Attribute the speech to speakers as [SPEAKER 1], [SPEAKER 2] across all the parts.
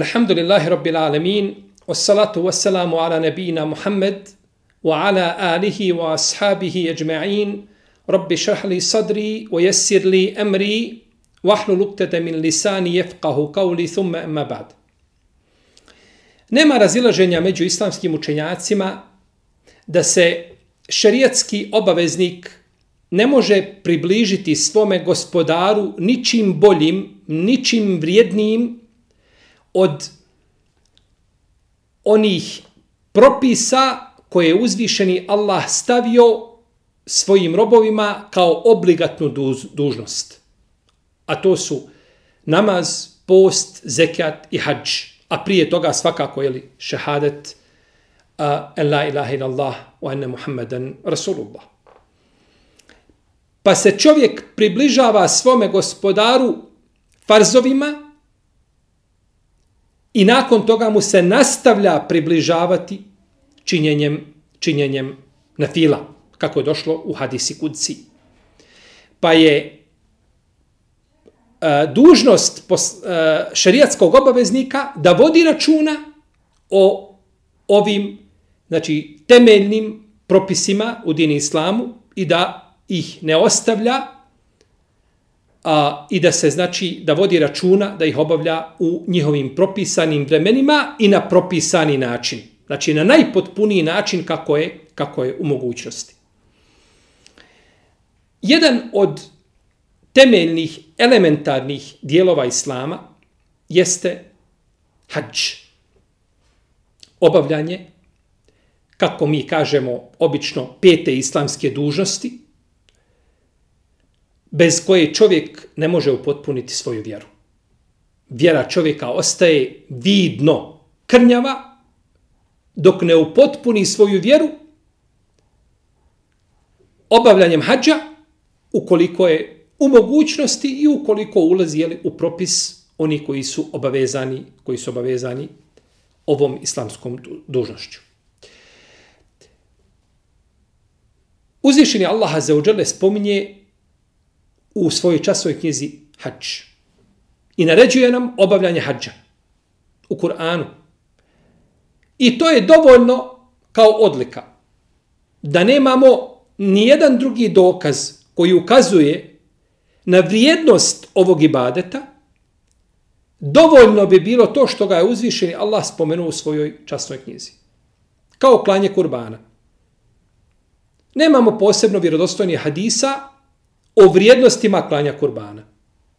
[SPEAKER 1] Alhamdulillahi Rabbil Alamin, wassalatu wassalamu ala nabijina Muhammed, wa ala alihi wa ashabihi ajma'in, rabbi šrahli sadri, wa jesir li emri, wahlu luktete min lisani jefqahu kauli thumma emma ba'd. Nema razilaženja među islamskim učenjacima da se šerijatski obaveznik ne može približiti svome gospodaru ničim boljim, ničim vrijednijim od onih propisa koje je uzvišeni Allah stavio svojim robovima kao obligatnu dužnost. A to su namaz, post, zekat i hađ. A prije toga svakako je li šehadet en la ilaha illallah wa enne Muhammeden Rasulullah. Pa se čovjek približava svome gospodaru farzovima I nakon toga mu se nastavlja približavati činjenjem, činjenjem na fila, kako je došlo u hadisi kudci. Pa je e, dužnost pos, e, šerijatskog obaveznika da vodi računa o ovim znači, temeljnim propisima u dini islamu i da ih ne ostavlja a, i da se znači da vodi računa da ih obavlja u njihovim propisanim vremenima i na propisani način. Znači na najpotpuniji način kako je, kako je u mogućnosti. Jedan od temeljnih, elementarnih dijelova Islama jeste hađ. Obavljanje, kako mi kažemo, obično pete islamske dužnosti, bez koje čovjek ne može upotpuniti svoju vjeru. Vjera čovjeka ostaje vidno krnjava dok ne upotpuni svoju vjeru obavljanjem hađa ukoliko je u mogućnosti i ukoliko ulazi jeli, u propis oni koji su obavezani koji su obavezani ovom islamskom dužnošću. Uzvišeni Allah za uđele spominje u svojoj časovoj knjizi hađ. I naređuje nam obavljanje hađa u Kur'anu. I to je dovoljno kao odlika. Da nemamo ni jedan drugi dokaz koji ukazuje na vrijednost ovog ibadeta, dovoljno bi bilo to što ga je uzvišeni Allah spomenuo u svojoj časnoj knjizi. Kao klanje kurbana. Nemamo posebno vjerodostojnih hadisa o vrijednostima klanja kurbana.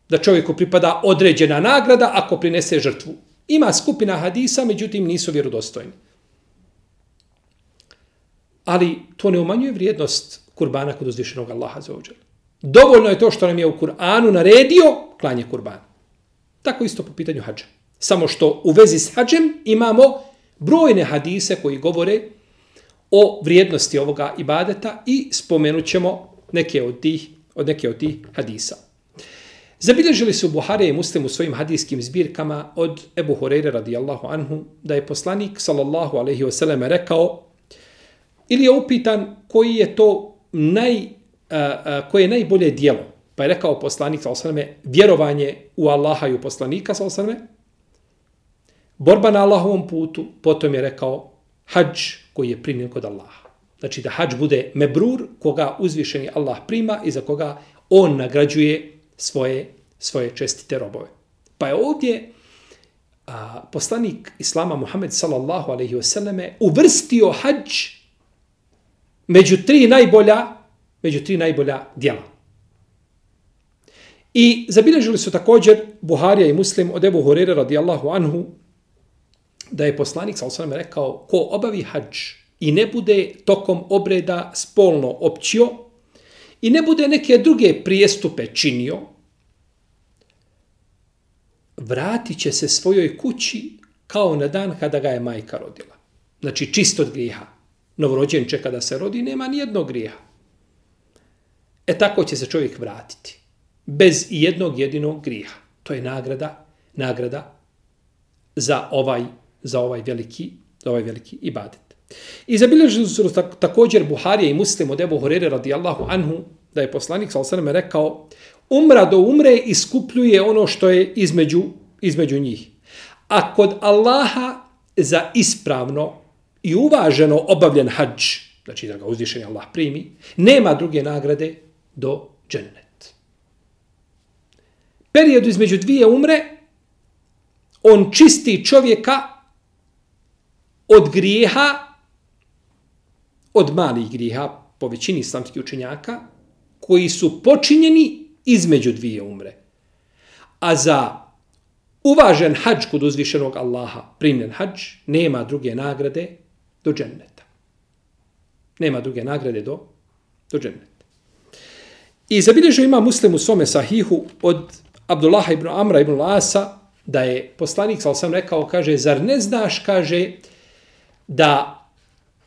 [SPEAKER 1] Da čovjeku pripada određena nagrada ako prinese žrtvu. Ima skupina hadisa, međutim nisu vjerodostojni. Ali to ne umanjuje vrijednost kurbana kod uzvišenog Allaha za ođer. Dovoljno je to što nam je u Kur'anu naredio klanje kurbana. Tako isto po pitanju hađa. Samo što u vezi s hađem imamo brojne hadise koji govore o vrijednosti ovoga ibadeta i spomenut ćemo neke od tih od neke od tih hadisa. Zabilježili su Buhare i Muslim u svojim hadijskim zbirkama od Ebu Horeire radijallahu anhu da je poslanik sallallahu alaihi wasallam rekao ili je upitan koji je to naj, a, a, koje je najbolje dijelo. Pa je rekao poslanik sallallahu alaihi wasallam vjerovanje u Allaha i u poslanika sallallahu alaihi wasallam borba na Allahovom putu, potom je rekao hađ koji je primljen kod Allaha. Znači da hađ bude mebrur koga uzvišeni Allah prima i za koga on nagrađuje svoje, svoje čestite robove. Pa je ovdje a, poslanik Islama Muhammed sallallahu alaihi wasallame uvrstio hađ među tri najbolja među tri najbolja djela. I zabilježili su također Buharija i Muslim od Ebu Hurere radijallahu anhu da je poslanik sallallahu alaihi wasallam rekao ko obavi hađ i ne bude tokom obreda spolno općio i ne bude neke druge prijestupe činio, vratit će se svojoj kući kao na dan kada ga je majka rodila. Znači čist od grijeha. Novorođenče kada se rodi nema ni jednog grijeha. E tako će se čovjek vratiti. Bez jednog jedinog grijeha. To je nagrada, nagrada za ovaj, za ovaj veliki, za ovaj veliki ibadet. I zabilježili su također Buharija i Muslim od Ebu Horere radijallahu anhu, da je poslanik s.a.v. rekao, umra do umre iskupljuje ono što je između, između njih. A kod Allaha za ispravno i uvaženo obavljen hađ, znači da ga uzvišeni Allah primi, nema druge nagrade do džennet. Period između dvije umre, on čisti čovjeka od grijeha, od malih grijeha, po većini islamskih učenjaka, koji su počinjeni između dvije umre. A za uvažen hađ kod uzvišenog Allaha, primljen hađ, nema druge nagrade do dženneta. Nema druge nagrade do, do dženneta. I zabilježio ima muslim u svome sahihu od Abdullaha ibn Amra ibn Lasa, da je poslanik, sal sam rekao, kaže, zar ne znaš, kaže, da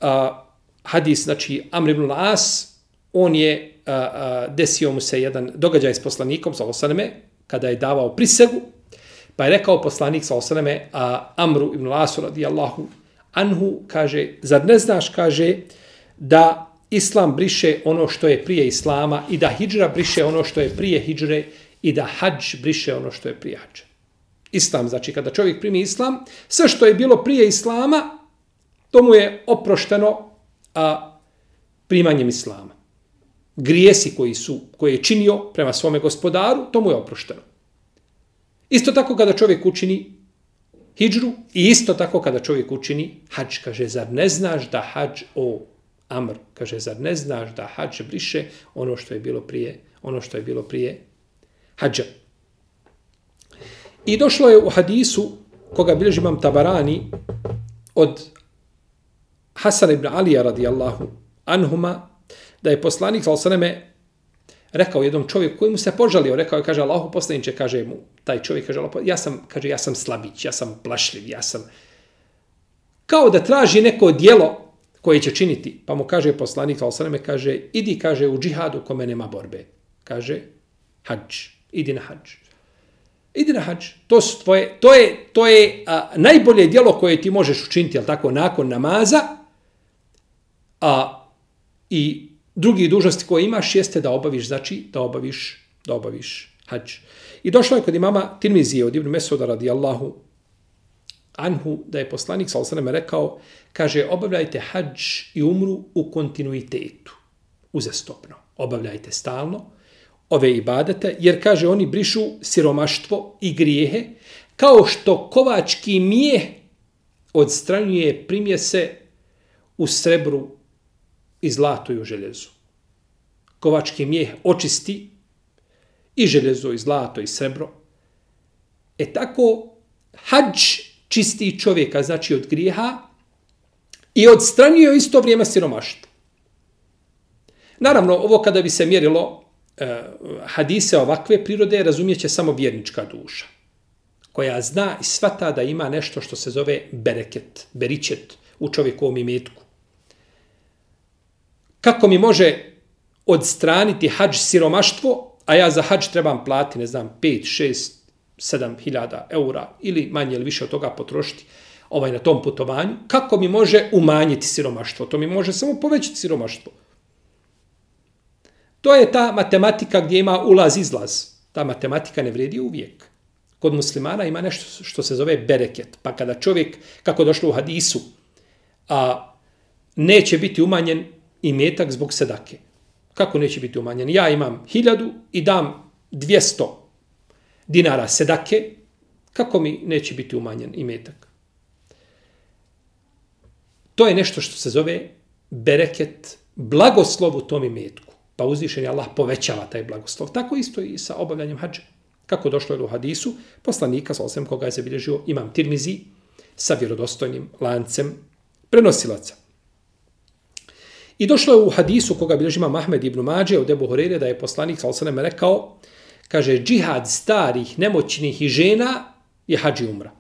[SPEAKER 1] a, hadis, znači Amr ibn As, on je, a, a, desio mu se jedan događaj s poslanikom, sa osaneme, kada je davao prisegu, pa je rekao poslanik sa osaneme, a Amru ibn Asu radijallahu anhu, kaže, zar ne znaš, kaže, da Islam briše ono što je prije Islama i da hijđra briše ono što je prije hijđre i da hađ briše ono što je prije hađa. Islam, znači kada čovjek primi Islam, sve što je bilo prije Islama, to mu je oprošteno a, primanjem Islama. Grijesi koji su, koje je činio prema svome gospodaru, to mu je oprošteno. Isto tako kada čovjek učini hijđru i isto tako kada čovjek učini hađ, kaže, zar ne znaš da hađ o amr, kaže, zar ne znaš da hađ briše ono što je bilo prije, ono što je bilo prije hađa. I došlo je u hadisu koga bilježi imam Tabarani od Hasan ibn Alija radijallahu anhuma, da je poslanik sa osaneme rekao jednom čovjeku koji mu se požalio, rekao je, kaže, Allahu poslaniče, kaže mu, taj čovjek kaže, ja sam, kaže, ja sam slabić, ja sam plašljiv, ja sam... Kao da traži neko dijelo koje će činiti, pa mu kaže poslanik sa osaneme, kaže, idi, kaže, u džihadu kome nema borbe. Kaže, hađ, idi na hađ. Idi na hađ. To, su tvoje, to je, to je a, najbolje dijelo koje ti možeš učiniti, jel tako, nakon namaza, a i drugi dužnosti koje imaš jeste da obaviš, znači da obaviš, da obaviš hađ. I došlo je kod imama Tirmizije od Ibn Mesuda radijallahu anhu, da je poslanik sa osaname rekao, kaže, obavljajte hađ i umru u kontinuitetu, uzastopno. Obavljajte stalno ove ibadete, jer, kaže, oni brišu siromaštvo i grijehe, kao što kovački mije odstranjuje primjese u srebru i zlato i u željezu. Kovački mijeh očisti i željezo i zlato i srebro. E tako, hađ čisti čovjeka, znači od grijeha, i odstranjuje isto vrijeme siromaštvo. Naravno, ovo kada bi se mjerilo e, hadise ovakve prirode, razumijeće samo vjernička duša, koja zna i svata da ima nešto što se zove bereket, beričet u čovjekovom imetku kako mi može odstraniti hađ siromaštvo, a ja za hađ trebam plati, ne znam, 5, 6, 7 hiljada eura ili manje ili više od toga potrošiti ovaj na tom putovanju, kako mi može umanjiti siromaštvo? To mi može samo povećati siromaštvo. To je ta matematika gdje ima ulaz-izlaz. Ta matematika ne vredi uvijek. Kod muslimana ima nešto što se zove bereket. Pa kada čovjek, kako došlo u hadisu, a neće biti umanjen i metak zbog sedake. Kako neće biti umanjen? Ja imam hiljadu i dam 200 dinara sedake, kako mi neće biti umanjen i metak? To je nešto što se zove bereket, blagoslov u tom imetku. Pa uzvišen je Allah povećava taj blagoslov. Tako isto i sa obavljanjem hađa. Kako došlo je u hadisu, poslanika, sa osvijem koga je zabilježio, imam tirmizi sa vjerodostojnim lancem prenosilaca. I došlo je u hadisu koga bilježi imam Ahmed ibn Mađe od Ebu Horeire da je poslanik sa rekao, kaže, džihad starih, nemoćnih i žena je hađi umra.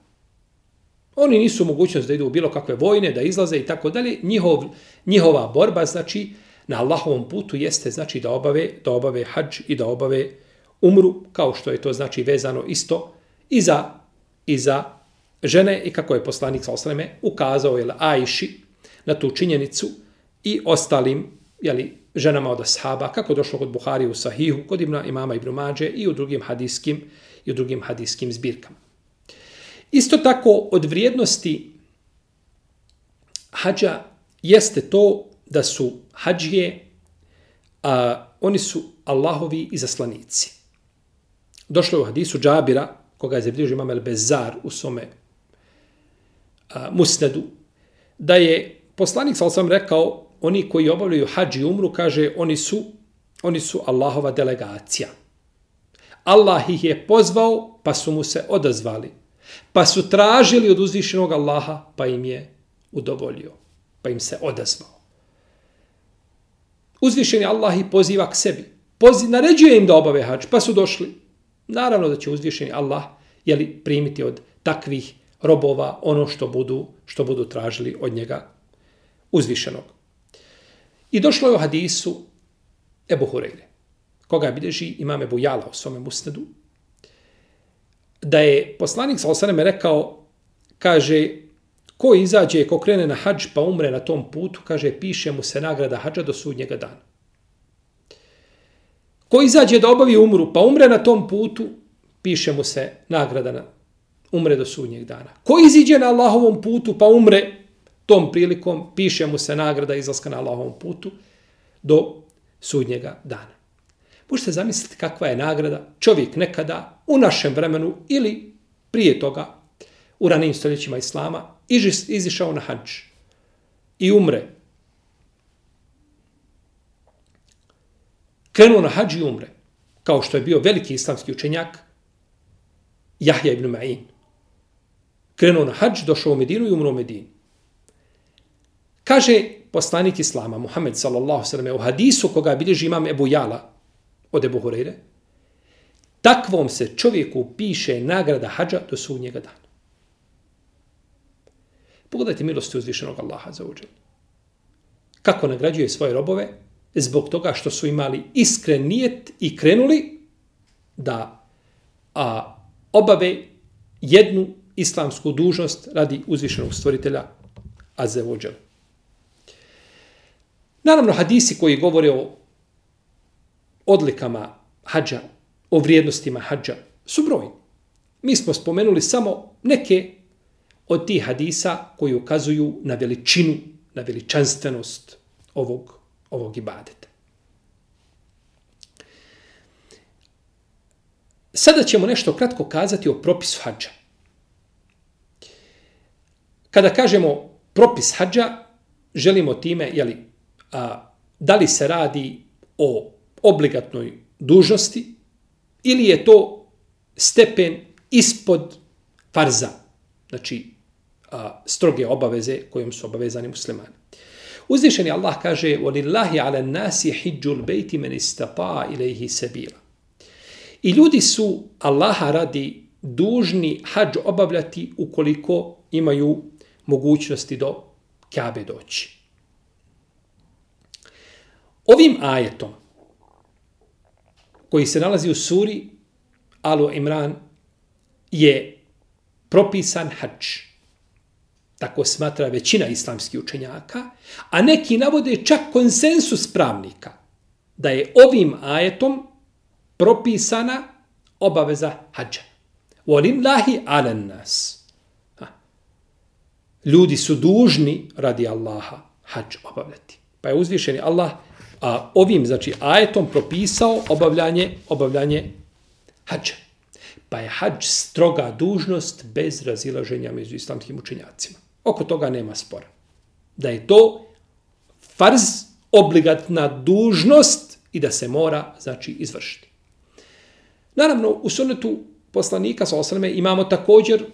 [SPEAKER 1] Oni nisu mogućnost da idu u bilo kakve vojne, da izlaze i tako dalje. Njihov, njihova borba, znači, na Allahovom putu jeste, znači, da obave, da obave hađ i da obave umru, kao što je to, znači, vezano isto i za, i za žene i kako je poslanik sa osaneme ukazao, jel, Ajši, na tu činjenicu, i ostalim jeli, ženama od ashaba, kako došlo kod Buhari u Sahihu, kod Ibna imama Ibn Mađe i u drugim hadiskim, i u drugim hadiskim zbirkama. Isto tako od vrijednosti hađa jeste to da su hađije, a, oni su Allahovi izaslanici. Došlo je u hadisu Džabira, koga je zabilježio imam El Bezar u svome a, musnedu, da je poslanik sa osam rekao, oni koji obavljaju hađi i umru, kaže, oni su, oni su Allahova delegacija. Allah ih je pozvao, pa su mu se odazvali. Pa su tražili od uzvišenog Allaha, pa im je udovolio. Pa im se odazvao. Uzvišeni Allah ih poziva k sebi. Poziv, naređuje im da obave hađ, pa su došli. Naravno da će uzvišeni Allah jeli, primiti od takvih robova ono što budu, što budu tražili od njega uzvišenog. I došlo je u hadisu Ebu Hureyre, koga bilježi imam Ebu Jala u svome musnedu, da je poslanik sa osaneme rekao, kaže, ko izađe, ko krene na hađ pa umre na tom putu, kaže, piše mu se nagrada hađa do sudnjega dana. Ko izađe da obavi umru pa umre na tom putu, piše mu se nagrada na umre do sudnjeg dana. Ko iziđe na Allahovom putu pa umre tom prilikom, piše mu se nagrada izlaska na Allahovom putu do sudnjega dana. Možete zamisliti kakva je nagrada čovjek nekada u našem vremenu ili prije toga u ranijim stoljećima Islama izišao na hađ i umre. Krenuo na hađ i umre. Kao što je bio veliki islamski učenjak Jahja ibn Ma'in. Krenuo na hađ, došao u Medinu i umro u Medini. Kaže poslanik Islama, Muhammed sallallahu sallam, u hadisu koga bilježi imam Ebu Jala, od Ebu Hureyre, takvom se čovjeku piše nagrada hađa do sudnjega dana. Pogledajte milosti uzvišenog Allaha za uđel. Kako nagrađuje svoje robove? Zbog toga što su imali iskren nijet i krenuli da a, obave jednu islamsku dužnost radi uzvišenog stvoritelja Azevođela. Naravno, hadisi koji govore o odlikama hađa, o vrijednostima hađa, su brojni. Mi smo spomenuli samo neke od tih hadisa koji ukazuju na veličinu, na veličanstvenost ovog, ovog ibadeta. Sada ćemo nešto kratko kazati o propisu hađa. Kada kažemo propis hađa, želimo time, jeli, a, da li se radi o obligatnoj dužnosti ili je to stepen ispod farza, znači a, stroge obaveze kojom su obavezani muslimani. Uzvišeni Allah kaže وَلِلَّهِ عَلَى النَّاسِ حِجُّ الْبَيْتِ مَنِ اسْتَطَعَ إِلَيْهِ سَبِيلًا I ljudi su Allaha radi dužni hađ obavljati ukoliko imaju mogućnosti do Kabe doći. Ovim ajetom koji se nalazi u suri Alu Imran je propisan hač. Tako smatra većina islamskih učenjaka, a neki navode čak konsensus pravnika da je ovim ajetom propisana obaveza hađa. Volim lahi alen nas. Ljudi su dužni radi Allaha hađ obavljati. Pa je uzvišeni Allah a ovim znači ajetom propisao obavljanje obavljanje hađa. Pa je hađ stroga dužnost bez razilaženja među islamskim učenjacima. Oko toga nema spora. Da je to farz, obligatna dužnost i da se mora znači izvršiti. Naravno, u sunetu poslanika sa osrame imamo također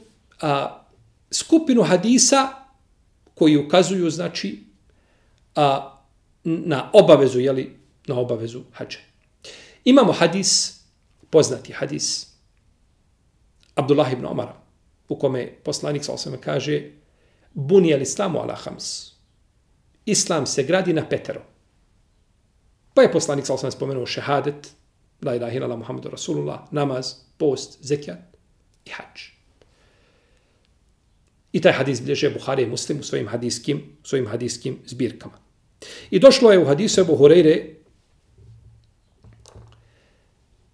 [SPEAKER 1] a, skupinu hadisa koji ukazuju znači a, na obavezu, jeli, na obavezu hađa. Imamo hadis, poznati hadis, Abdullah ibn Omara, u kome poslanik sa osvame kaže, buni al islamu ala hams. Islam se gradi na petero. Pa je poslanik sa osvame spomenuo šehadet, la ilaha ilala Muhammedu Rasulullah, namaz, post, zekijat i hađ. I taj hadis bilježe Buhari i Muslim u svojim hadiskim, svojim hadiskim zbirkama. I došlo je u hadisu Ebu Hureyre,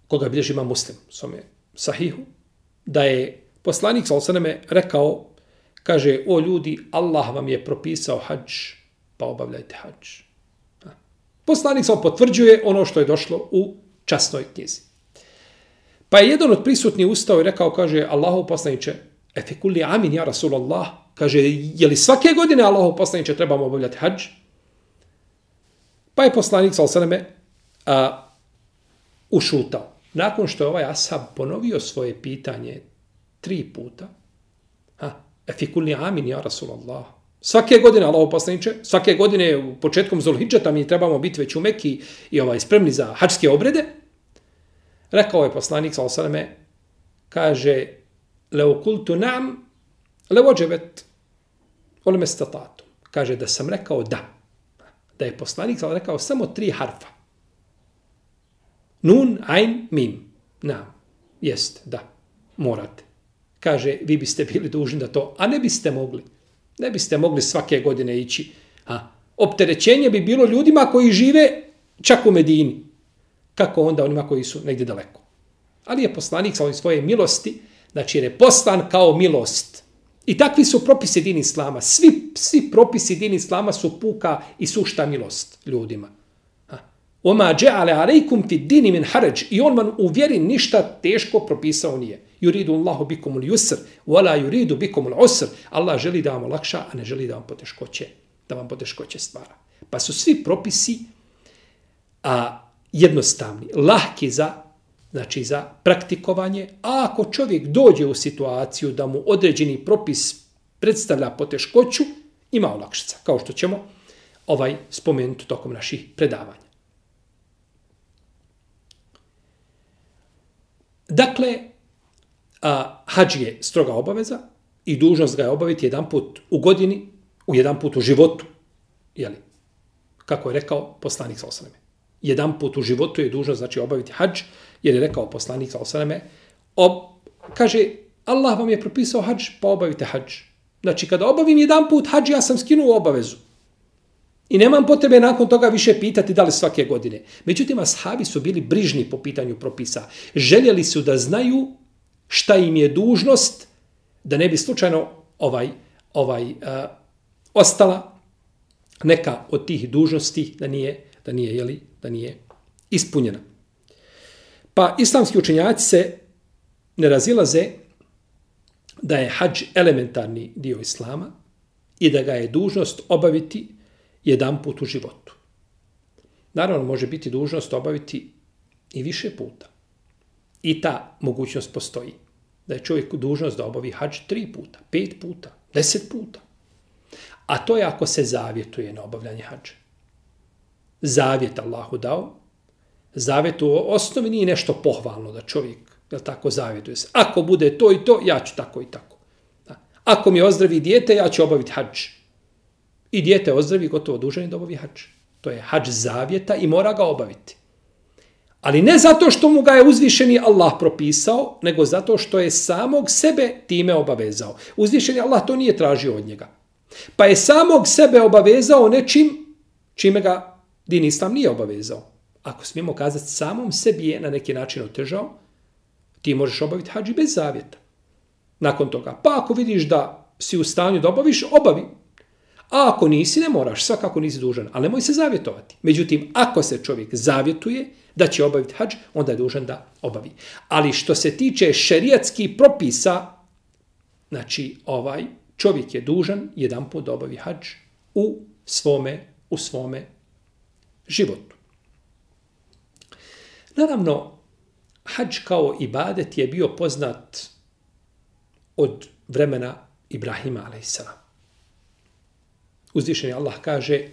[SPEAKER 1] koga bilježi ima muslim, svome sahihu, da je poslanik Salosaneme rekao, kaže, o ljudi, Allah vam je propisao hađ, pa obavljajte hađ. Poslanik sam potvrđuje ono što je došlo u časnoj knjizi. Pa je jedan od prisutnih ustao i rekao, kaže, Allahu poslaniće, efe kulli amin, ja Rasulallah, kaže, je li svake godine Allahu poslaniće trebamo obavljati hađ? Pa je poslanik sa osaname ušutao. Nakon što je ovaj ashab ponovio svoje pitanje tri puta, ha, efikulni amin, ja Rasulallah, Svake godine, Allaho poslaniče, svake godine u početkom Zulhidžeta mi trebamo biti već u Meki i ovaj, spremni za hačske obrede. Rekao je poslanik, sa osaleme, kaže, leo kultu nam, leo džebet, ole me statatu. Kaže da sam rekao da. Da je poslanik rekao samo tri harfa. Nun, ein, mim. Na, jest, da, morate. Kaže, vi biste bili dužni da to, a ne biste mogli. Ne biste mogli svake godine ići. A, opterećenje bi bilo ljudima koji žive čak u Medini. Kako onda onima koji su negdje daleko. Ali je poslanik sa svoje milosti, znači je poslan kao milost. I takvi su propisi din Islama. Svi, svi propisi din Islama su puka i sušta milost ljudima. Oma dže'ale alejkum fi dini min haraj. I on vam u vjeri ništa teško propisao nije. Yuridu Allahu bikum al-yusr wala yuridu bikum al-usr. Allah želi da vam olakša, a ne želi da vam poteškoće, da vam poteškoće stvara. Pa su svi propisi a jednostavni, lahki za znači za praktikovanje, a ako čovjek dođe u situaciju da mu određeni propis predstavlja poteškoću, ima olakšica, kao što ćemo ovaj spomenuti tokom naših predavanja. Dakle, a, hađ je stroga obaveza i dužnost ga je obaviti jedan put u godini, u jedan put u životu. Jeli? Kako je rekao poslanik sa osaname. Jedan put u životu je dužnost znači obaviti hađ, jer je rekao poslanik sa osaneme, ob, kaže, Allah vam je propisao hađ, pa obavite hađ. Znači, kada obavim jedan put hađ, ja sam skinuo obavezu. I nemam potrebe nakon toga više pitati da li svake godine. Međutim, ashabi su bili brižni po pitanju propisa. Željeli su da znaju šta im je dužnost da ne bi slučajno ovaj ovaj uh, ostala neka od tih dužnosti da nije da nije jeli, da nije ispunjena. Pa islamski učenjaci se ne razilaze da je hadž elementarni dio islama i da ga je dužnost obaviti jedan put u životu. Naravno, može biti dužnost obaviti i više puta. I ta mogućnost postoji. Da je čovjek dužnost da obavi hađ tri puta, pet puta, deset puta. A to je ako se zavjetuje na obavljanje hađa. Zavjet Allahu dao. Zavet u osnovi nije nešto pohvalno da čovjek jel tako zavjetuje se. Ako bude to i to, ja ću tako i tako. Ako mi ozdravi dijete, ja ću obaviti hađ. I dijete ozdravi, gotovo dužan da obavi hađ. To je hađ zavjeta i mora ga obaviti. Ali ne zato što mu ga je uzvišeni Allah propisao, nego zato što je samog sebe time obavezao. Uzvišeni Allah to nije tražio od njega. Pa je samog sebe obavezao nečim čime ga din Islam nije obavezao. Ako smijemo kazati, samom sebi je na neki način otežao, ti možeš obaviti hađi bez zavjeta. Nakon toga. Pa ako vidiš da si u stanju da obaviš, obavi. A ako nisi, ne moraš, svakako nisi dužan, ali nemoj se zavjetovati. Međutim, ako se čovjek zavjetuje da će obaviti hađ, onda je dužan da obavi. Ali što se tiče šerijatskih propisa, znači ovaj čovjek je dužan jedan put da obavi hađ u svome, u svome životu. Naravno, hađ kao ibadet je bio poznat od vremena Ibrahima alaihissalam. Uzvišeni Allah kaže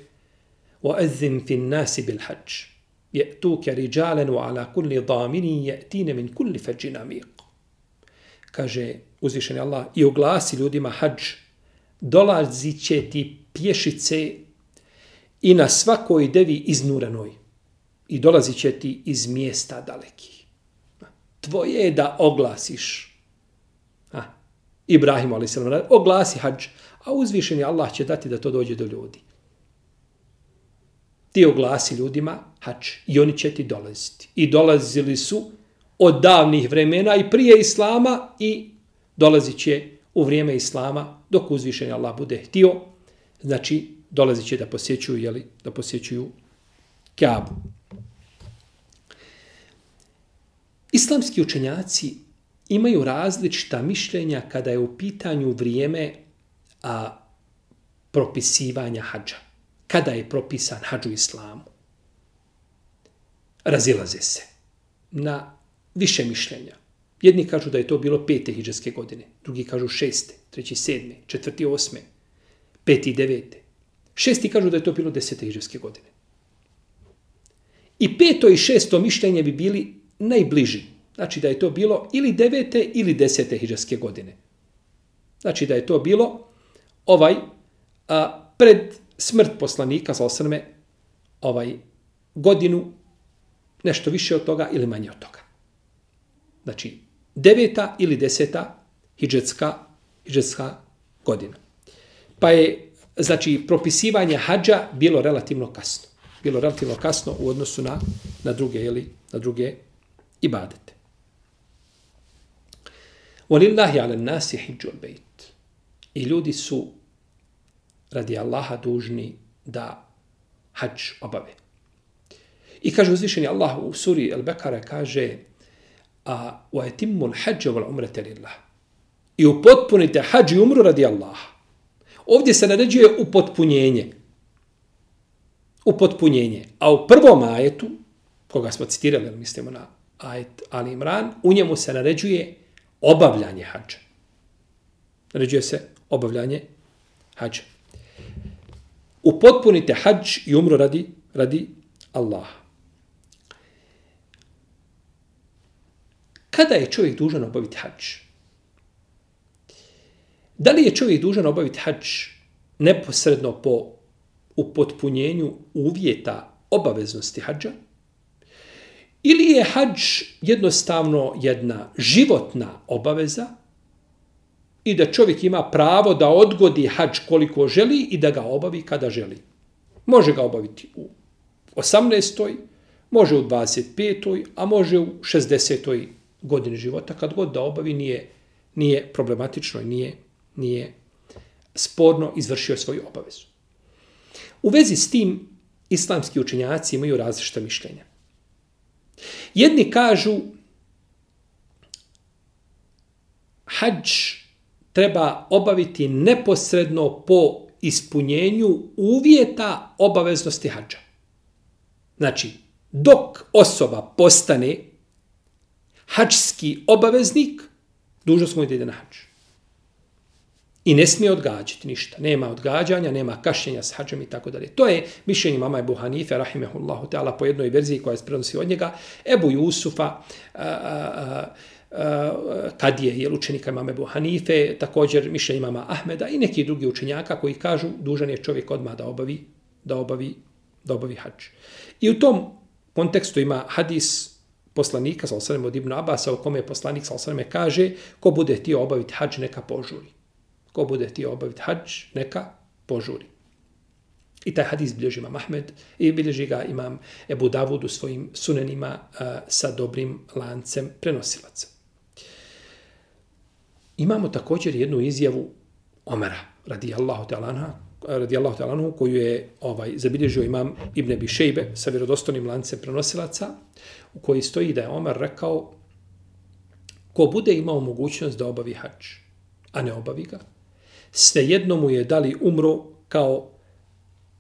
[SPEAKER 1] وَأَذِّنْ فِي النَّاسِ بِالْحَجِّ يَأْتُوكَ رِجَالًا وَعَلَى كُلِّ ضَامِنٍ يَأْتِينَ مِنْ كُلِّ فَجِّ نَمِيقٍ Kaže uzvišeni Allah i oglasi ljudima hađ dolazi će ti pješice i na svakoj devi iznuranoj i dolazi će ti iz mjesta dalekih. Tvoje je da oglasiš. A, Ibrahim a.s. oglasi hađ, a uzvišeni Allah će dati da to dođe do ljudi. Ti oglasi ljudima hač i oni će ti dolaziti. I dolazili su od davnih vremena i prije Islama i dolazit će u vrijeme Islama, dok uzvišeni Allah bude htio, znači dolazit će da posjećuju, jeli, da posjećuju Kaabu. Islamski učenjaci imaju različita mišljenja kada je u pitanju vrijeme a, propisivanja hađa. Kada je propisan hađu islamu? Razilaze se na više mišljenja. Jedni kažu da je to bilo pete hiđarske godine, drugi kažu šeste, treći sedme, četvrti osme, peti devete. Šesti kažu da je to bilo desete hiđarske godine. I peto i šesto mišljenje bi bili najbliži. Znači da je to bilo ili devete ili desete hiđarske godine. Znači da je to bilo ovaj a, pred smrt poslanika sa osrme ovaj godinu nešto više od toga ili manje od toga. Znači deveta ili deseta hiđetska, hiđetska godina. Pa je znači propisivanje hađa bilo relativno kasno. Bilo relativno kasno u odnosu na, na druge ili na druge ibadete. Walillahi ala nasi hijju al-bayt. I ljudi su radi Allaha dužni da hađ obave. I kaže uzvišeni Allah u suri Al-Bekara kaže a wa yatimmu al-hajj wal umrata lillah. I upotpunite hađ i umru radi Allaha. Ovdje se naređuje upotpunjenje. Upotpunjenje. A u prvom ajetu, koga smo citirali, mislimo na ajet Ali Imran, u njemu se naređuje obavljanje hađa. Naređuje se obavljanje hađa. Upotpunite hađ i umru radi, radi Allaha. Kada je čovjek dužan obaviti hađ? Da li je čovjek dužan obaviti hađ neposredno po upotpunjenju uvjeta obaveznosti hađa? Ili je hađ jednostavno jedna životna obaveza i da čovjek ima pravo da odgodi hađ koliko želi i da ga obavi kada želi? Može ga obaviti u 18. Može u 25. a može u 60 godini života, kad god da obavi, nije, nije problematično i nije, nije sporno izvršio svoju obavezu. U vezi s tim, islamski učenjaci imaju različita mišljenja. Jedni kažu hađ treba obaviti neposredno po ispunjenju uvjeta obaveznosti hađa. Znači, dok osoba postane hađski obaveznik, dužno smo da ide na hađu. I ne smije odgađati ništa. Nema odgađanja, nema kašljenja s hađom i tako dalje. To je mišljenje mama Ebu Hanife, rahimehullahu ta'ala, po jednoj verziji koja se prenosi od njega, Ebu Jusufa, a, a, a, kad je, je učenika mama Ebu Hanife, također mišljenje mama Ahmeda i neki drugi učenjaka koji kažu dužan je čovjek odmah da obavi, da obavi, da obavi hađ. I u tom kontekstu ima hadis poslanika sa osreme od Ibn Abasa u kome je poslanik sa osreme kaže ko bude htio obaviti hađ neka požuri. Ko bude htio obaviti hađ neka požuri. I taj hadis bilježi imam Ahmed i bilježi ga imam Ebu Davud u svojim sunenima a, sa dobrim lancem prenosilaca. Imamo također jednu izjavu Omara radijallahu ta'ala radijallahu ta'ala koju je ovaj zabilježio imam Ibn Bišejbe sa vjerodostojnim lancem prenosilaca u koji stoji da je Omar rekao ko bude imao mogućnost da obavi hač, a ne obavi ga, svejedno mu je da li umro kao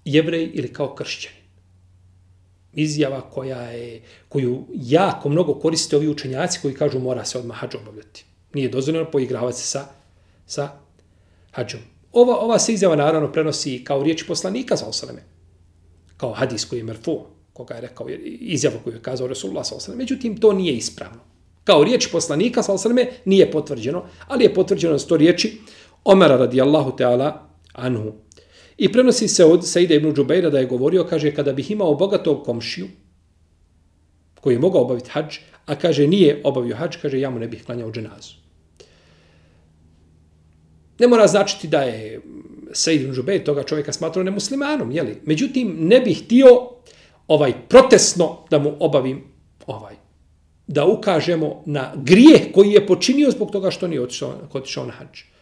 [SPEAKER 1] jevrej ili kao kršćan. Izjava koja je, koju jako mnogo koriste ovi učenjaci koji kažu mora se odmah hađ obavljati. Nije dozvoljeno poigravati se sa, sa hađom. Ova, ova se izjava naravno prenosi kao riječ poslanika za osaleme. Kao hadis koji je merfuo koga je rekao, izjava koju je kazao Resulullah s.a.v. Međutim, to nije ispravno. Kao riječ poslanika s.a.v. nije potvrđeno, ali je potvrđeno s to riječi Omara radijallahu ta'ala anhu. I prenosi se od Saida ibn Džubeira da je govorio, kaže, kada bih imao bogatog komšiju, koji je mogao obaviti hađ, a kaže, nije obavio hađ, kaže, ja mu ne bih klanjao dženazu. Ne mora značiti da je Said ibn Džubeir toga čovjeka smatrao nemuslimanom, jeli? Međutim, ne bih htio ovaj protestno da mu obavim ovaj da ukažemo na grijeh koji je počinio zbog toga što nije otišao, otišao na hađ.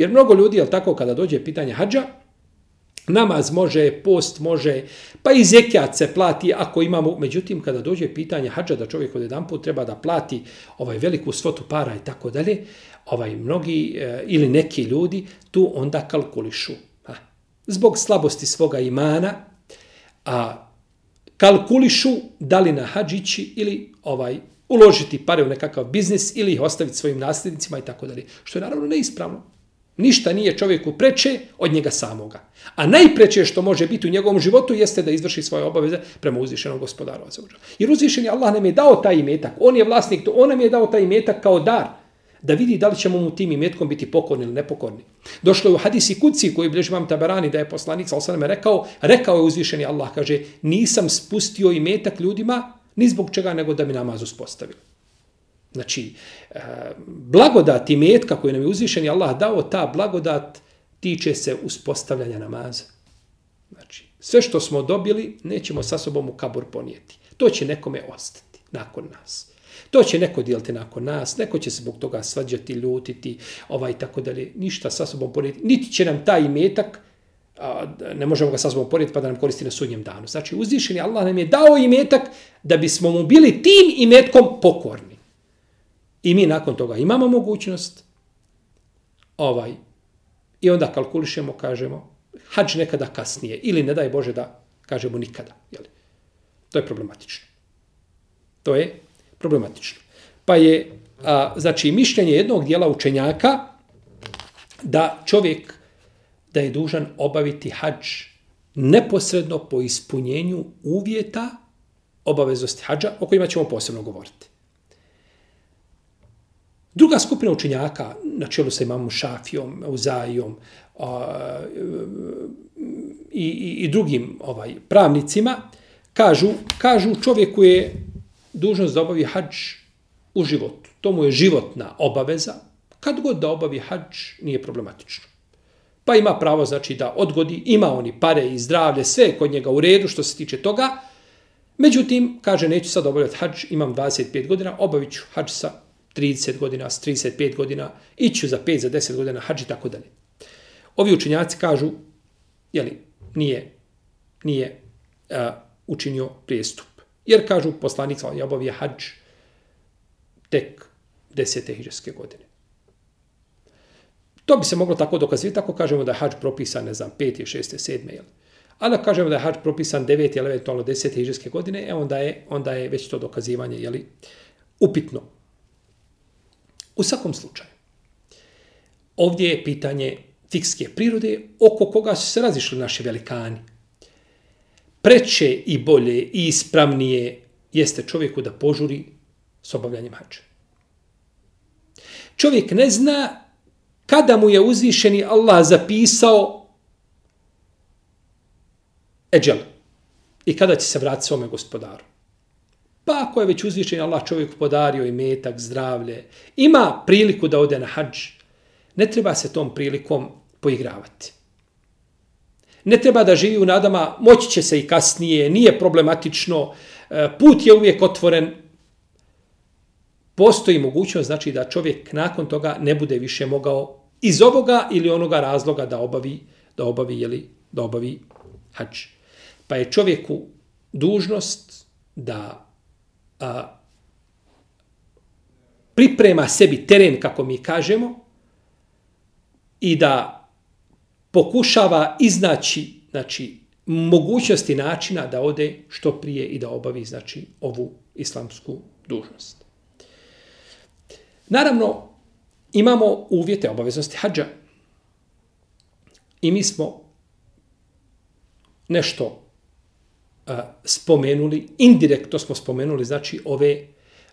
[SPEAKER 1] Jer mnogo ljudi, jel tako, kada dođe pitanje hađa, namaz može, post može, pa i zekijat se plati ako imamo. Međutim, kada dođe pitanje hađa da čovjek od jedan put treba da plati ovaj veliku svotu para i tako dalje, ovaj mnogi e, ili neki ljudi tu onda kalkulišu. Ha. Zbog slabosti svoga imana, a kalkulišu da li na hađići ili ovaj uložiti pare u nekakav biznis ili ih ostaviti svojim nasljednicima i tako dalje. Što je naravno neispravno. Ništa nije čovjeku preče od njega samoga. A najpreče što može biti u njegovom životu jeste da izvrši svoje obaveze prema uzvišenom gospodaru. Jer uzvišeni Allah nam je dao taj imetak. On je vlasnik, on nam je dao taj imetak kao dar. Da vidi da li ćemo mu tim imetkom biti pokorni ili nepokorni. Došlo je u hadisi kuci koji bliži vam tabarani da je poslanik sa osaname rekao, rekao je uzvišeni Allah, kaže, nisam spustio imetak ljudima ni zbog čega nego da mi namaz uspostavili. Znači, eh, blagodat i metka koju nam je uzvišen Allah dao, ta blagodat tiče se uspostavljanja namaza. Znači, sve što smo dobili, nećemo sa sobom u kabur ponijeti. To će nekome ostati nakon nas. To će neko dijeliti nakon nas, neko će se zbog toga svađati, ljutiti, ovaj, tako dalje, ništa sa sobom ponijeti. Niti će nam taj imetak, a, ne možemo ga sa sobom ponijeti pa da nam koristi na sudnjem danu. Znači, uzvišeni Allah nam je dao imetak da bismo mu bili tim imetkom pokorni. I mi nakon toga imamo mogućnost ovaj i onda kalkulišemo, kažemo, hađ nekada kasnije ili ne daj Bože da kažemo nikada. Jeli? To je problematično. To je problematično. Pa je, a, znači, mišljenje jednog dijela učenjaka da čovjek da je dužan obaviti hađ neposredno po ispunjenju uvjeta obaveznosti hađa, o kojima ćemo posebno govoriti. Druga skupina učenjaka, na čelu sa imamom Šafijom, Uzajom a, i, i, i drugim ovaj pravnicima, kažu, kažu čovjeku je dužnost da obavi hađ u životu. To mu je životna obaveza. Kad god da obavi hađ, nije problematično. Pa ima pravo, znači, da odgodi, ima oni pare i zdravlje, sve kod njega u redu što se tiče toga. Međutim, kaže, neću sad obavljati hađ, imam 25 godina, obavit ću hađ sa 30 godina, s 35 godina, iću za 5, za 10 godina, hađi tako dalje. Ovi učinjaci kažu, jeli, nije, nije a, učinio prijestup. Jer kažu, poslanik je obavio hađ tek 10. hiđarske godine. To bi se moglo tako dokazivati, tako kažemo da je hađ propisan, ne znam, 5. 6. 7. Jel? A da kažemo da je hađ propisan 9. ili eventualno 10. hiđarske godine, e onda je, onda je već to dokazivanje jeli, upitno. U svakom slučaju, ovdje je pitanje fikske prirode oko koga su se razišli naši velikani. Preče i bolje i ispravnije jeste čovjeku da požuri s obavljanjem hađa. Čovjek ne zna kada mu je uzvišeni Allah zapisao eđel i kada će se vratiti svome gospodaru. Pa ako je već uzvišen Allah čovjeku podario i metak, zdravlje, ima priliku da ode na hađ, ne treba se tom prilikom poigravati. Ne treba da živi u nadama, moći će se i kasnije, nije problematično, e, put je uvijek otvoren. Postoji mogućnost znači da čovjek nakon toga ne bude više mogao iz ovoga ili onoga razloga da obavi, da obavi, jeli, da obavi hađ. Pa je čovjeku dužnost da a, priprema sebi teren, kako mi kažemo, i da pokušava iznaći znači, mogućnosti načina da ode što prije i da obavi znači, ovu islamsku dužnost. Naravno, imamo uvjete obaveznosti hađa i mi smo nešto spomenuli, indirektno smo spomenuli, znači, ove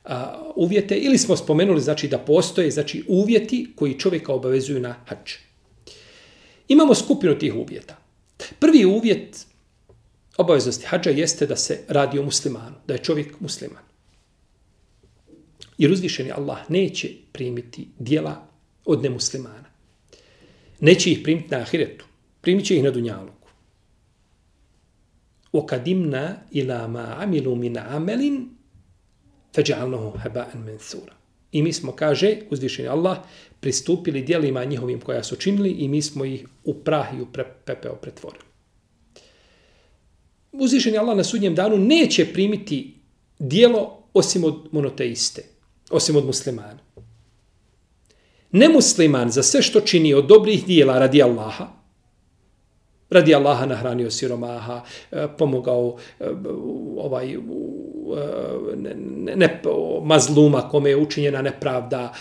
[SPEAKER 1] a, uvjete, ili smo spomenuli, znači, da postoje, znači, uvjeti koji čovjeka obavezuju na hač. Imamo skupinu tih uvjeta. Prvi uvjet obaveznosti hađa jeste da se radi o muslimanu, da je čovjek musliman. Jer uzvišeni Allah neće primiti dijela od nemuslimana. Neće ih primiti na ahiretu. Primit će ih na dunjalu. وَقَدِمْنَا إِلَى مَا عَمِلُوا مِنْ عَمَلٍ feđalnohu heba'en mensura. I mi smo, kaže, uzvišeni Allah, pristupili dijelima njihovim koja su činili i mi smo ih u prah i u pre, pepeo pretvorili. Uzvišeni Allah na sudnjem danu neće primiti dijelo osim od monoteiste, osim od muslimana. Nemusliman za sve što čini od dobrih dijela radi Allaha, radi Allaha nahranio siromaha, e, pomogao e, ovaj e, ne, ne, mazluma kome je učinjena nepravda,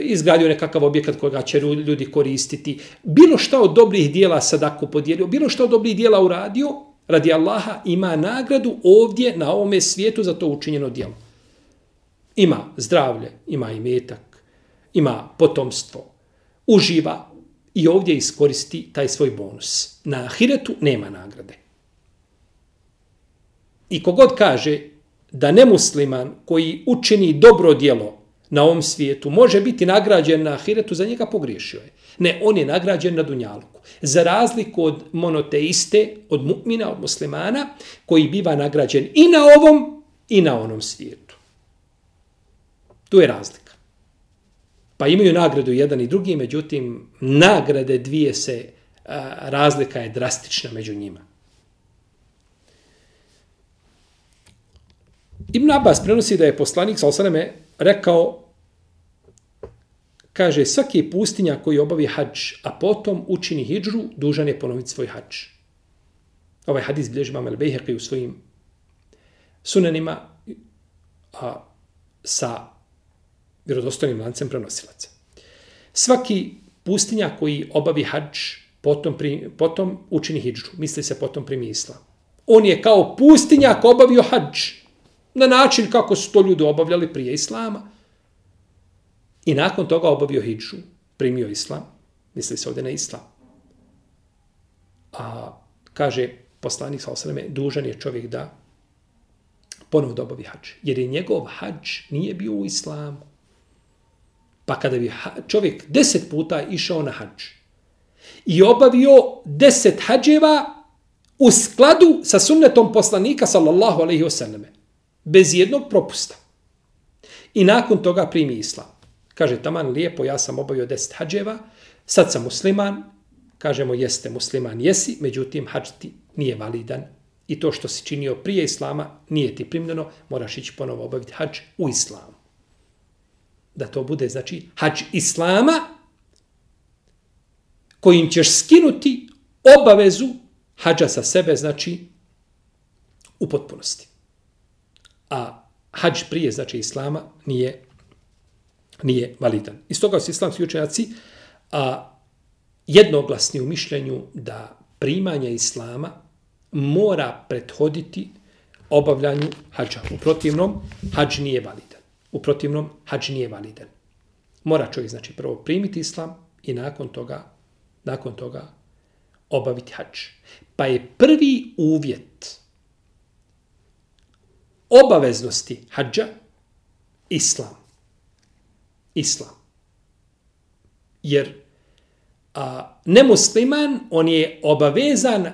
[SPEAKER 1] izgradio nekakav objekat koga će ljudi koristiti, bilo šta od dobrih dijela sadaku podijelio, bilo šta od dobrih dijela uradio, radi Allaha ima nagradu ovdje na ovome svijetu za to učinjeno dijelo. Ima zdravlje, ima i metak, ima potomstvo, uživa i ovdje iskoristi taj svoj bonus. Na ahiretu nema nagrade. I kogod kaže da nemusliman koji učini dobro djelo na ovom svijetu može biti nagrađen na ahiretu, za njega pogriješio je. Ne, on je nagrađen na dunjaluku. Za razliku od monoteiste, od mu'mina, od muslimana, koji biva nagrađen i na ovom i na onom svijetu. Tu je razlika. Pa imaju nagradu jedan i drugi, međutim, nagrade dvije se, a, razlika je drastična među njima. Ibn Abbas prenosi da je poslanik sa osaname rekao kaže svaki pustinja koji obavi hađ, a potom učini hidžru, dužan je ponoviti svoj hađ. Ovaj hadis bilježi Imam al-Bejheqi u svojim sunanima a, sa vjerodostojnim lancem prenosilaca. Svaki pustinja koji obavi hađ, potom, pri, potom učini hidžru, misli se potom primi islam. On je kao pustinjak obavio hađ, na način kako su to ljudi obavljali prije islama, i nakon toga obavio hidžu, primio islam, misli se ovdje na islam. A kaže poslanik sa osreme, dužan je čovjek da ponovo dobavi hađ. Jer je njegov hađ nije bio u islamu. Pa kada bi čovjek deset puta išao na hađ i obavio deset hađeva u skladu sa sunnetom poslanika sallallahu alaihi wasallam, bez jednog propusta. I nakon toga primi islam. Kaže, taman lijepo, ja sam obavio deset hađeva, sad sam musliman, kažemo, jeste musliman, jesi, međutim, hađ ti nije validan i to što si činio prije islama nije ti primljeno, moraš ići ponovo obaviti hađ u islamu da to bude, znači, hađ islama, kojim ćeš skinuti obavezu hađa sa sebe, znači, u potpunosti. A hađ prije, znači, islama, nije, nije validan. Iz toga su islamski učenjaci a, jednoglasni u mišljenju da primanje islama mora prethoditi obavljanju hađa. U protivnom, hađ nije validan. U protivnom, hađ nije validan. Mora čovjek, znači, prvo primiti islam i nakon toga, nakon toga obaviti hađ. Pa je prvi uvjet obaveznosti hađa islam. Islam. Jer a, nemusliman, on je obavezan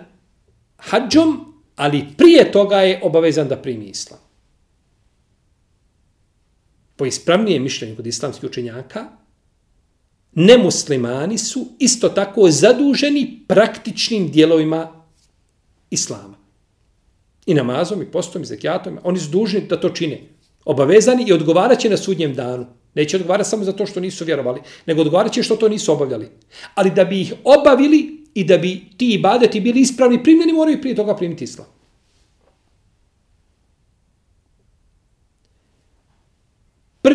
[SPEAKER 1] hađom, ali prije toga je obavezan da primi islam po ispravnijem mišljenju kod islamskih učenjaka, nemuslimani su isto tako zaduženi praktičnim dijelovima islama. I namazom, i postom, i zekijatom, oni su dužni da to čine. Obavezani i odgovarat na sudnjem danu. Neće odgovarati samo za to što nisu vjerovali, nego odgovarat što to nisu obavljali. Ali da bi ih obavili i da bi ti ibadeti bili ispravni primljeni, moraju prije toga primiti islam.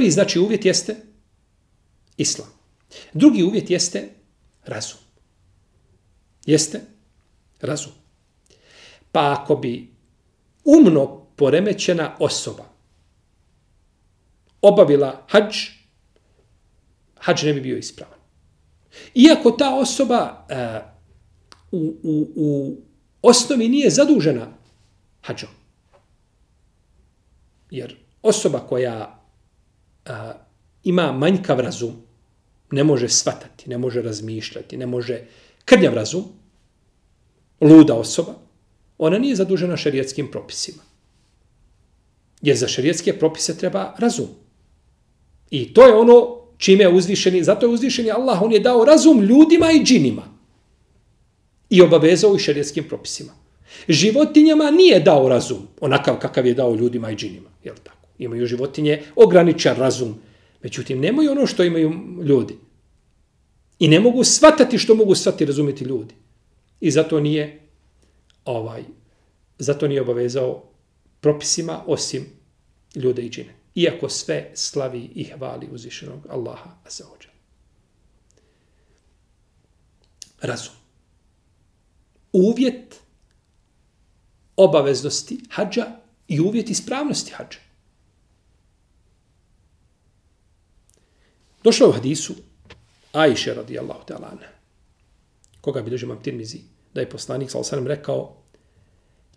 [SPEAKER 1] Prvi znači uvjet jeste islam. Drugi uvjet jeste razum. Jeste razum. Pa ako bi umno poremećena osoba obavila hađ, hađ ne bi bio ispravan. Iako ta osoba uh, u, u, u osnovi nije zadužena hađom. Jer osoba koja a, ima manjkav razum, ne može svatati, ne može razmišljati, ne može krnjav razum, luda osoba, ona nije zadužena šerijetskim propisima. Jer za šerijetske propise treba razum. I to je ono čime je uzvišeni, zato je uzvišeni Allah, on je dao razum ljudima i džinima. I obavezao i šerijetskim propisima. Životinjama nije dao razum, onakav kakav je dao ljudima i džinima. Jel tako? Imaju životinje ograničan razum. Međutim, nemaju ono što imaju ljudi. I ne mogu svatati što mogu svati razumjeti ljudi. I zato nije ovaj zato nije obavezao propisima osim ljude i džine. Iako sve slavi i hvali uzvišenog Allaha azzawajal. Razum. Uvjet obaveznosti hađa i uvjet ispravnosti hađa. Došlo u hadisu Ajše radijallahu ta'ala koga bi dođe tirmizi, da je poslanik sa osanem rekao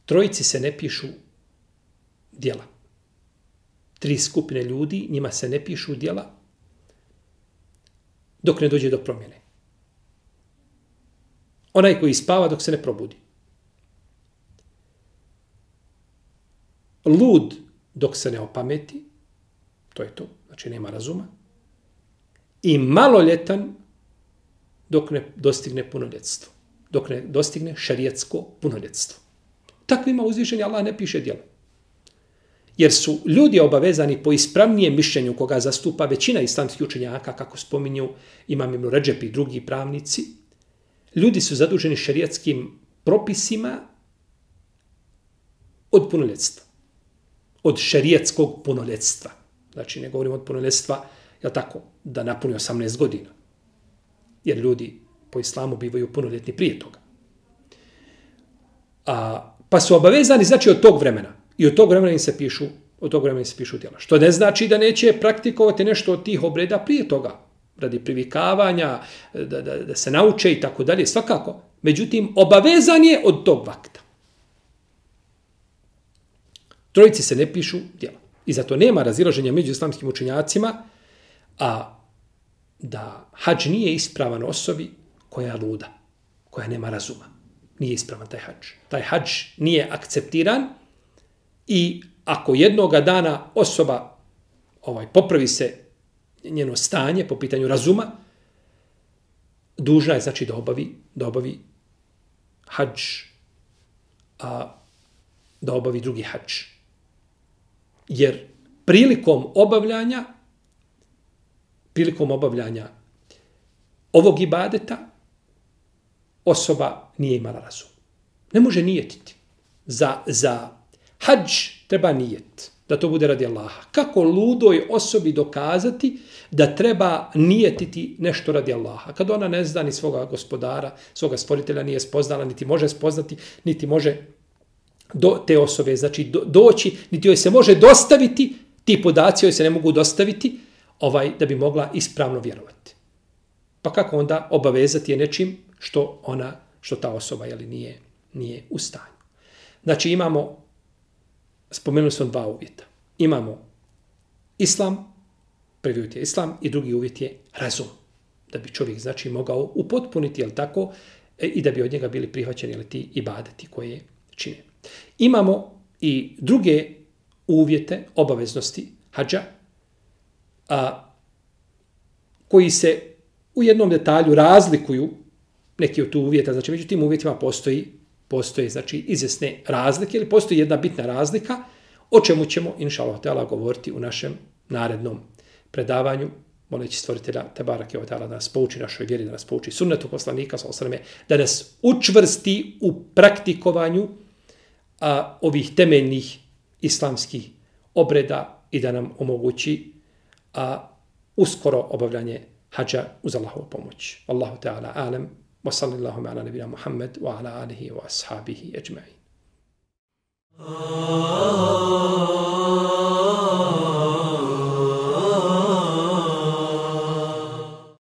[SPEAKER 1] trojici se ne pišu djela. Tri skupine ljudi, njima se ne pišu djela dok ne dođe do promjene. Onaj koji spava dok se ne probudi. Lud dok se ne opameti, to je to, znači nema razuma, i maloljetan dok ne dostigne punoljetstvo. Dok ne dostigne šarijetsko punoljetstvo. Takvima uzvišenje Allah ne piše djelo. Jer su ljudi obavezani po ispravnijem mišljenju koga zastupa većina islamskih učenjaka, kako spominju imam Ibn Ređep i drugi pravnici, ljudi su zaduženi šarijetskim propisima od punoljetstva. Od šarijetskog punoljetstva. Znači, ne govorimo od punoljetstva, jel tako, da napuni 18 godina. Jer ljudi po islamu bivaju punoljetni prije toga. A, pa su obavezani, znači, od tog vremena. I od tog vremena im se pišu, od tog vremena im se pišu djela. Što ne znači da neće praktikovati nešto od tih obreda prije toga. Radi privikavanja, da, da, da se nauče i tako dalje, svakako. Međutim, obavezan je od tog vakta. Trojici se ne pišu djela. I zato nema razilaženja među islamskim učenjacima, a da hađ nije ispravan osobi koja je luda, koja nema razuma. Nije ispravan taj hađ. Taj hađ nije akceptiran i ako jednoga dana osoba ovaj popravi se njeno stanje po pitanju razuma, dužna je znači da obavi, da obavi hađ, a da obavi drugi hađ. Jer prilikom obavljanja prilikom obavljanja ovog ibadeta osoba nije imala razum. Ne može nijetiti. Za, za hađ treba nijet. Da to bude radi Allaha. Kako ludoj osobi dokazati da treba nijetiti nešto radi Allaha? Kad ona ne zna ni svoga gospodara, svoga stvoritelja nije spoznala, niti može spoznati, niti može do te osobe znači do, doći, niti joj se može dostaviti, ti podaci joj se ne mogu dostaviti, ovaj da bi mogla ispravno vjerovati. Pa kako onda obavezati je nečim što ona, što ta osoba je li nije, nije u stanju. Znači imamo, spomenuli smo dva uvjeta. Imamo islam, prvi uvjet je islam i drugi uvjet je razum. Da bi čovjek znači mogao upotpuniti, jel tako, e, i da bi od njega bili prihvaćeni jel, ti ibadeti koje čine. Imamo i druge uvjete obaveznosti hađa, a, koji se u jednom detalju razlikuju neki od tu uvjeta, znači među tim uvjetima postoji, postoji znači izvesne razlike ili postoji jedna bitna razlika o čemu ćemo, inša Allah, govoriti u našem narednom predavanju, moleći stvoritelja Tebarake od da nas pouči našoj vjeri, da nas pouči sunnetu poslanika, sa osrame, da nas učvrsti u praktikovanju a, ovih temeljnih islamskih obreda i da nam omogući a uskoro obavljanje hađa uz Allahovu pomoć. Allahu Teala alem, wa sallallahu ala nebina Muhammed, wa ala alihi wa ashabihi ajma'in. Oh, oh, oh, oh.